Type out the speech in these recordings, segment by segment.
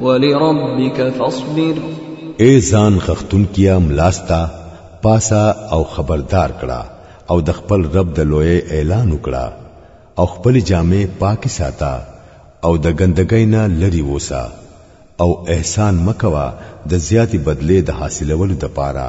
ولربك فاصبر اے ځان خختون کیا ملاستا پاسا او خبردار کړه او د خپل رب د لوی اعلان وکړه او خپل جامې پاکي ساته او د ګندګۍ نه لري وسه او احسان مکوا د زیاتې بدلې د حاصلولو د پاره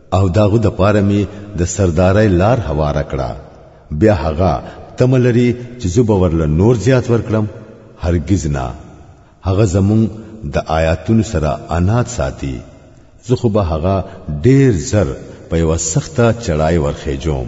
او داغه د پاره می د سردارای لار هوار کړه بیا هغه تم لري چې زه به ورله نور زیات ورکړم هرگز نه هغه زمون د آیاتونو سره انات ساتي زه خو به هغه ډیر زر په یو سخته چړای ورخېجوم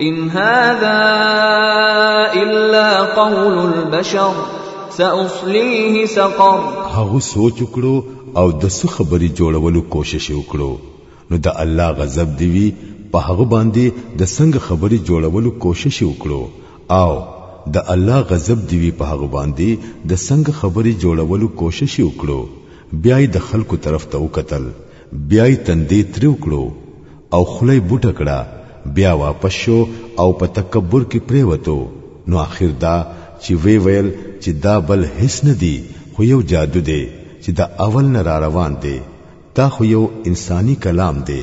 ان هذا الا قول البشر ساصليه سقر هغه سوچ وکړو او د څه خبري جوړولو کوشش وکړو نو د الله غضب دی وی په هغه باندې د څنګه خبري جوړولو کوشش وکړو او د الله غضب دی وی په هغه باندې د څنګه خبري جوړولو کوشش وکړو بیا د خلکو طرف ته وکتل بیا یې تندې تریو کړو او خلی بوټه کړه بیا واپس شو او په تکبر کې پریوتو نو اخر دا چې وی ویل چې دا بل هیڅ نه دی خو یو جادو دی چې دا اول نه را روان دی دا خو یو انساني کلام دی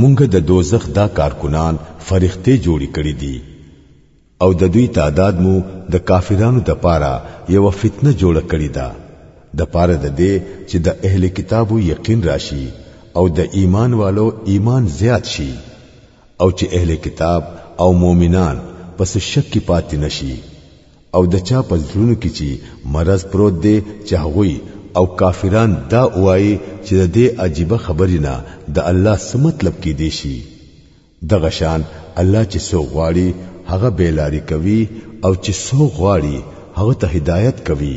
مونږ د دوزخ دا کارکنان فرښتې جوړې کړې دي او د دوی تعداد مو د کافرانو د پاره یو فتنه جوړه کړې ده د پاره د دې چې د اهل کتابو یقین راشي او د ایمان والو ایمان زیات شي او چې اهل کتاب او مؤمنان پس شک کې پاتې نشي او د چا په زړونو کې چې مرض پروت دی چې هغوی او کافران دا وایي چې د دې عجیبه خبرې نه د الله څه مطلب کې دی شي دغه شان الله چې سو غواړي هغه بیلاری کوي او چې سو غواړي هغه ته هدایت کوي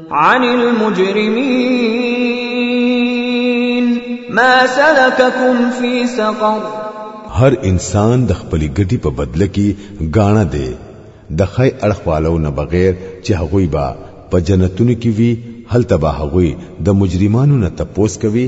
عن المجرمين ما سلككم في سقر هر انسان د خپل ګډي په بدله کې غاڼه دی د خی اړخوالو نه بغیر چې هغوی با په جنتونو کې وي هلته به هغوی د مجرمانو نه تپوس کوي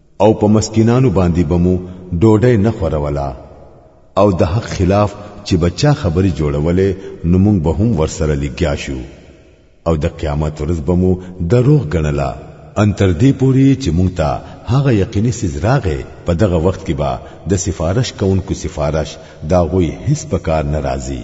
او په مسکینانو باندې بمو ډوډۍ نه خورولا او د حق خلاف چې بچا خبري جوړولې نو موږ به هم ورسره لګیا شو او د قیامت ورځ به مو دروغ ګڼله ان تر دې پوري چې موږ ته هغه یقیني سیز راغې په دغه وخت کې به د سفارش کوونکو سفارش دا غوي هیڅ په کار ناراضي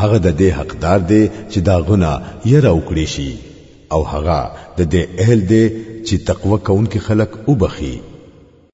هغه د دې حقدار دی چې دا غنا یره وکړي شي او هغه د دې اهل دی چې تقوا کوونکي خلک وبخي